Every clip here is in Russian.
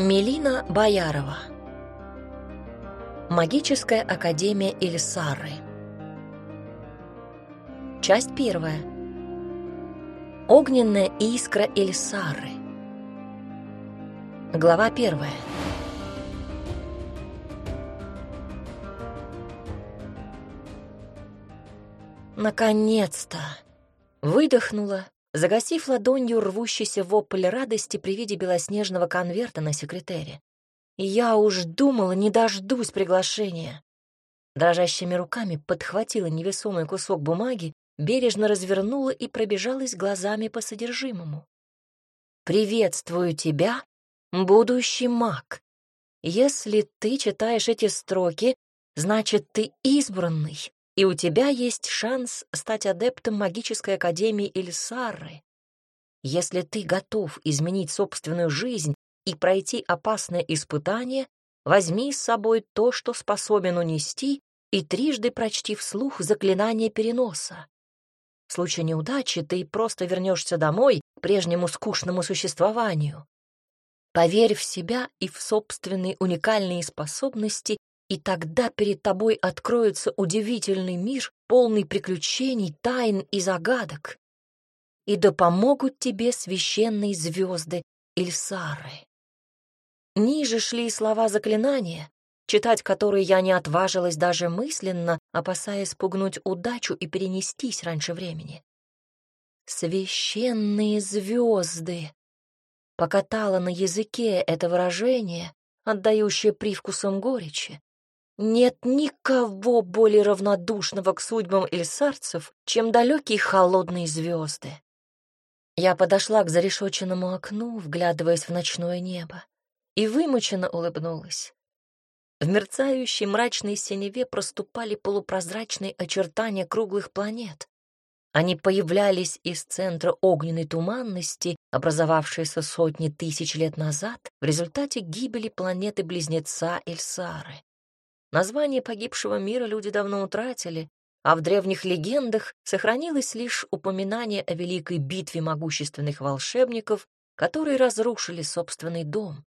Мелина Боярова. Магическая академия Ильсары. Часть первая. Огненная искра Ильсары. Глава первая. Наконец-то! Выдохнула, загасив ладонью рвущийся вопль радости при виде белоснежного конверта на секретере. я уж думала, не дождусь приглашения. Дрожащими руками подхватила невесомый кусок бумаги, бережно развернула и пробежалась глазами по содержимому. «Приветствую тебя, будущий маг. Если ты читаешь эти строки, значит, ты избранный, и у тебя есть шанс стать адептом магической академии Ильсары. Если ты готов изменить собственную жизнь и пройти опасное испытание, возьми с собой то, что способен унести, и трижды прочти вслух заклинание переноса. В случае неудачи ты просто вернешься домой к прежнему скучному существованию. Поверь в себя и в собственные уникальные способности и тогда перед тобой откроется удивительный мир, полный приключений, тайн и загадок. И да помогут тебе священные звезды Ильсары. Ниже шли слова заклинания, читать которые я не отважилась даже мысленно, опасаясь спугнуть удачу и перенестись раньше времени. «Священные звезды!» Покатала на языке это выражение, отдающее привкусом горечи. Нет никого более равнодушного к судьбам эльсарцев, чем далекие холодные звезды. Я подошла к зарешоченному окну, вглядываясь в ночное небо, и вымученно улыбнулась. В мерцающей мрачной синеве проступали полупрозрачные очертания круглых планет. Они появлялись из центра огненной туманности, образовавшейся сотни тысяч лет назад в результате гибели планеты-близнеца Эльсары. Название погибшего мира люди давно утратили, а в древних легендах сохранилось лишь упоминание о великой битве могущественных волшебников, которые разрушили собственный дом.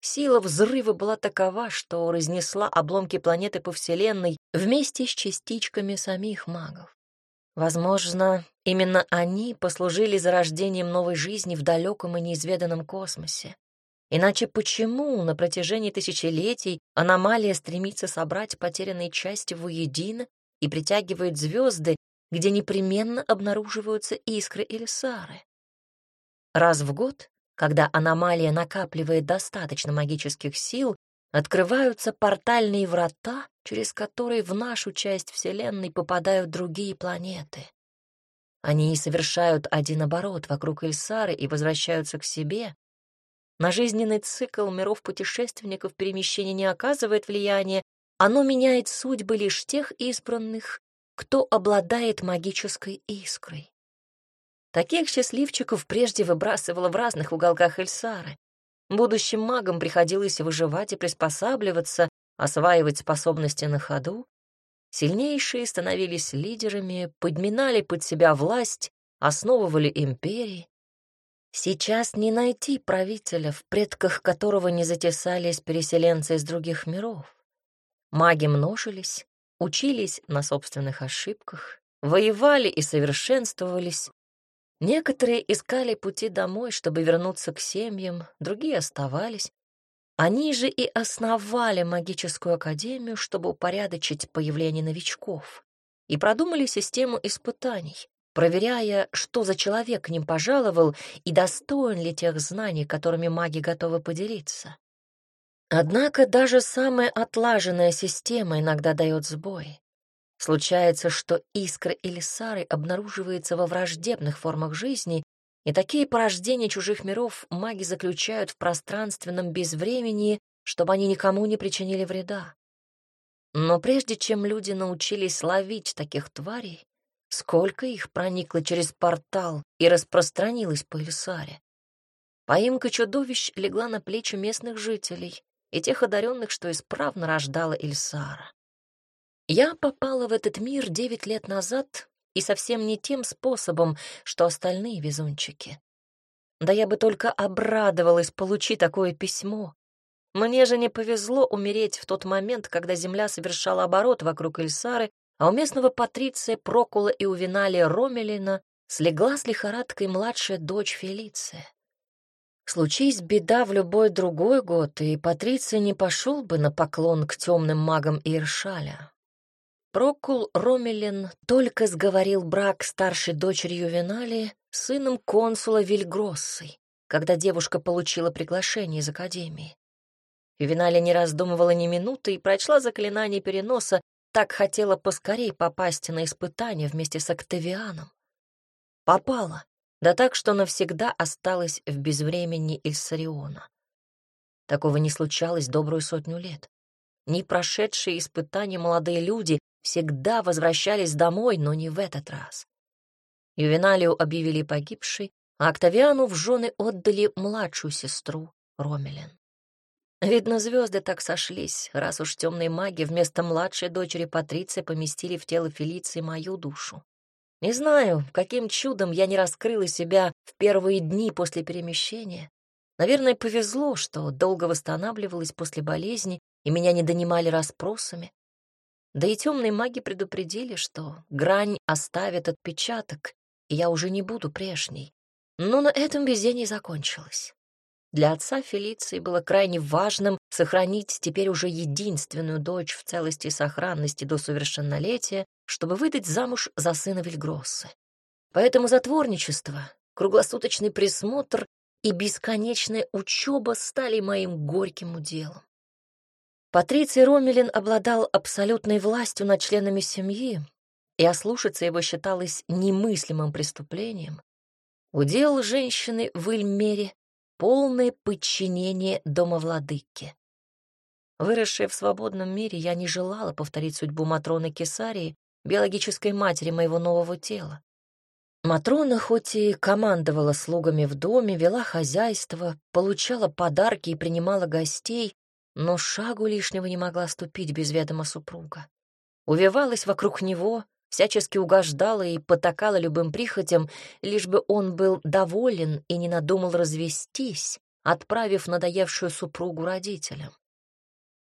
Сила взрыва была такова, что разнесла обломки планеты по Вселенной вместе с частичками самих магов. Возможно, именно они послужили зарождением новой жизни в далеком и неизведанном космосе. Иначе почему на протяжении тысячелетий аномалия стремится собрать потерянные части воедино и притягивает звезды, где непременно обнаруживаются искры или сары? Раз в год, когда аномалия накапливает достаточно магических сил, открываются портальные врата, через которые в нашу часть Вселенной попадают другие планеты. Они совершают один оборот вокруг Ильсары и возвращаются к себе, на жизненный цикл миров-путешественников перемещение не оказывает влияния, оно меняет судьбы лишь тех избранных, кто обладает магической искрой. Таких счастливчиков прежде выбрасывало в разных уголках Эльсары. Будущим магам приходилось выживать и приспосабливаться, осваивать способности на ходу. Сильнейшие становились лидерами, подминали под себя власть, основывали империи. Сейчас не найти правителя, в предках которого не затесались переселенцы из других миров. Маги множились, учились на собственных ошибках, воевали и совершенствовались. Некоторые искали пути домой, чтобы вернуться к семьям, другие оставались. Они же и основали магическую академию, чтобы упорядочить появление новичков, и продумали систему испытаний проверяя, что за человек к ним пожаловал и достоин ли тех знаний, которыми маги готовы поделиться. Однако даже самая отлаженная система иногда дает сбой. Случается, что искра или сары обнаруживается во враждебных формах жизни, и такие порождения чужих миров маги заключают в пространственном безвремении, чтобы они никому не причинили вреда. Но прежде чем люди научились ловить таких тварей, Сколько их проникло через портал и распространилось по Эльсаре. Поимка чудовищ легла на плечи местных жителей и тех одаренных, что исправно рождала Эльсара. Я попала в этот мир девять лет назад и совсем не тем способом, что остальные везунчики. Да я бы только обрадовалась получить такое письмо. Мне же не повезло умереть в тот момент, когда Земля совершала оборот вокруг Эльсары, а у местного патриция Прокула и у Ромелина слегла с лихорадкой младшая дочь Фелиция. Случись беда в любой другой год, и Патриций не пошел бы на поклон к темным магам Иршаля. Прокул Ромелин только сговорил брак старшей дочерью Винали сыном консула Вильгроссой, когда девушка получила приглашение из Академии. Ювеналия не раздумывала ни минуты и прочла заклинание переноса, так хотела поскорей попасть на испытание вместе с Октавианом. Попала, да так, что навсегда осталась в безвремени Ильсариона. Такого не случалось добрую сотню лет. Не прошедшие испытания молодые люди всегда возвращались домой, но не в этот раз. Ювеналию объявили погибшей, а Октавиану в жены отдали младшую сестру Ромелин. Видно, звезды так сошлись, раз уж темные маги вместо младшей дочери Патриции поместили в тело Фелиции мою душу. Не знаю, каким чудом я не раскрыла себя в первые дни после перемещения. Наверное, повезло, что долго восстанавливалась после болезни, и меня не донимали расспросами. Да и темные маги предупредили, что грань оставит отпечаток, и я уже не буду прежней. Но на этом везение закончилось. Для отца Фелиции было крайне важным сохранить теперь уже единственную дочь в целости и сохранности до совершеннолетия, чтобы выдать замуж за сына Вильгроссы. Поэтому затворничество, круглосуточный присмотр и бесконечная учеба стали моим горьким уделом. Патриций Ромелин обладал абсолютной властью над членами семьи, и ослушаться его считалось немыслимым преступлением. Удел женщины в Ильмере полное подчинение домовладыке. Выросшая в свободном мире, я не желала повторить судьбу Матроны Кесарии, биологической матери моего нового тела. Матрона хоть и командовала слугами в доме, вела хозяйство, получала подарки и принимала гостей, но шагу лишнего не могла ступить без ведома супруга. Увивалась вокруг него, всячески угождала и потакала любым прихотям, лишь бы он был доволен и не надумал развестись, отправив надоевшую супругу родителям.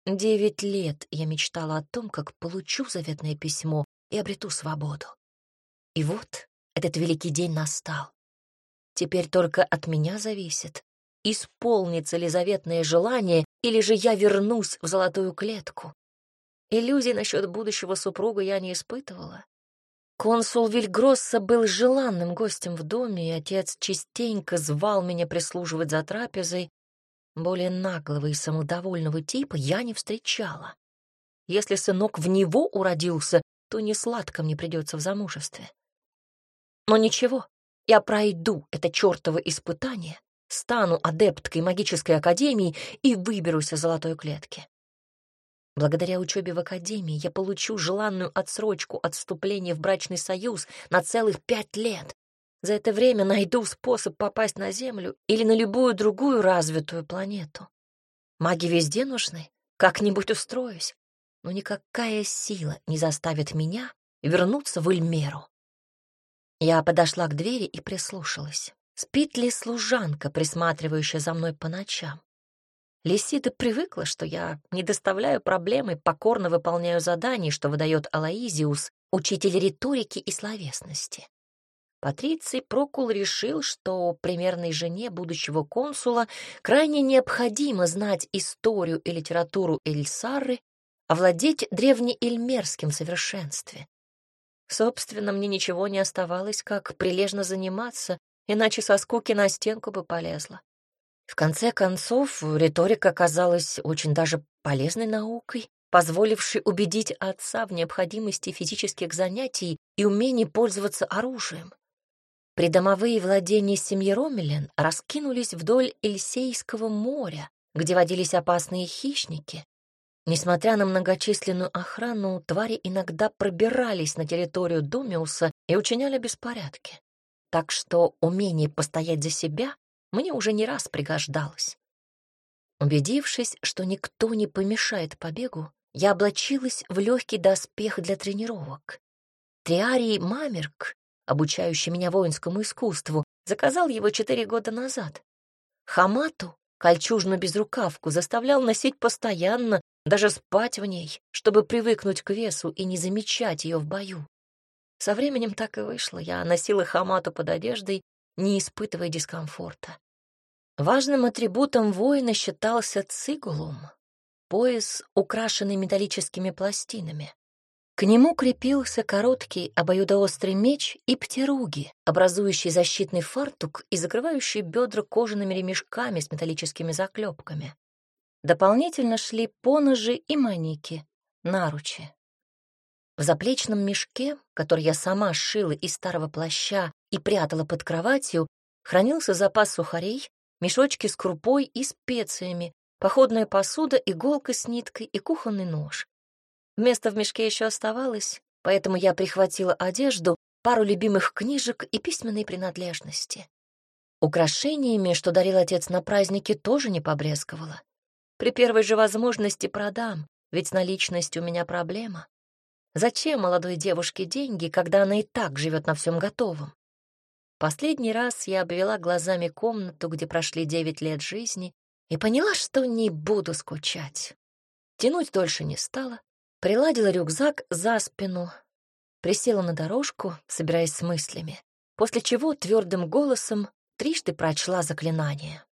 Девять лет я мечтала о том, как получу заветное письмо и обрету свободу. И вот этот великий день настал. Теперь только от меня зависит, исполнится ли заветное желание, или же я вернусь в золотую клетку. Иллюзий насчет будущего супруга я не испытывала. Консул Вильгросса был желанным гостем в доме, и отец частенько звал меня прислуживать за трапезой. Более наглого и самодовольного типа я не встречала. Если сынок в него уродился, то не сладко мне придется в замужестве. Но ничего, я пройду это чертово испытание, стану адепткой магической академии и выберусь из золотой клетки. Благодаря учебе в академии я получу желанную отсрочку от вступления в брачный союз на целых пять лет. За это время найду способ попасть на Землю или на любую другую развитую планету. Маги везде нужны, как-нибудь устроюсь, но никакая сила не заставит меня вернуться в Эльмеру. Я подошла к двери и прислушалась. Спит ли служанка, присматривающая за мной по ночам? Лисида привыкла, что я не доставляю проблемы, покорно выполняю задания, что выдает Алаизиус, учитель риторики и словесности. Патриций Прокул решил, что примерной жене будущего консула крайне необходимо знать историю и литературу Эльсары, овладеть древнеэльмерским совершенстве. Собственно, мне ничего не оставалось, как прилежно заниматься, иначе со скуки на стенку бы полезла. В конце концов, риторика оказалась очень даже полезной наукой, позволившей убедить отца в необходимости физических занятий и умении пользоваться оружием. Придомовые владения семьи Ромелен раскинулись вдоль Эльсейского моря, где водились опасные хищники. Несмотря на многочисленную охрану, твари иногда пробирались на территорию Думиуса и учиняли беспорядки. Так что умение постоять за себя мне уже не раз пригождалось. Убедившись, что никто не помешает побегу, я облачилась в легкий доспех для тренировок. Триарий Мамерк, обучающий меня воинскому искусству, Заказал его четыре года назад. Хамату, кольчужную безрукавку, заставлял носить постоянно, даже спать в ней, чтобы привыкнуть к весу и не замечать ее в бою. Со временем так и вышло. Я носила хамату под одеждой, не испытывая дискомфорта. Важным атрибутом воина считался цигулум — пояс, украшенный металлическими пластинами. К нему крепился короткий обоюдоострый меч и птируги, образующий защитный фартук и закрывающий бедра кожаными ремешками с металлическими заклепками. Дополнительно шли поножи и маники, наручи. В заплечном мешке, который я сама сшила из старого плаща и прятала под кроватью, хранился запас сухарей, мешочки с крупой и специями, походная посуда, иголка с ниткой и кухонный нож. Место в мешке еще оставалось, поэтому я прихватила одежду, пару любимых книжек и письменные принадлежности. Украшениями, что дарил отец на празднике, тоже не побрезговала. При первой же возможности продам, ведь с наличностью у меня проблема. Зачем молодой девушке деньги, когда она и так живет на всем готовом? Последний раз я обвела глазами комнату, где прошли девять лет жизни, и поняла, что не буду скучать. Тянуть дольше не стала, приладила рюкзак за спину, присела на дорожку, собираясь с мыслями, после чего твердым голосом трижды прочла заклинание.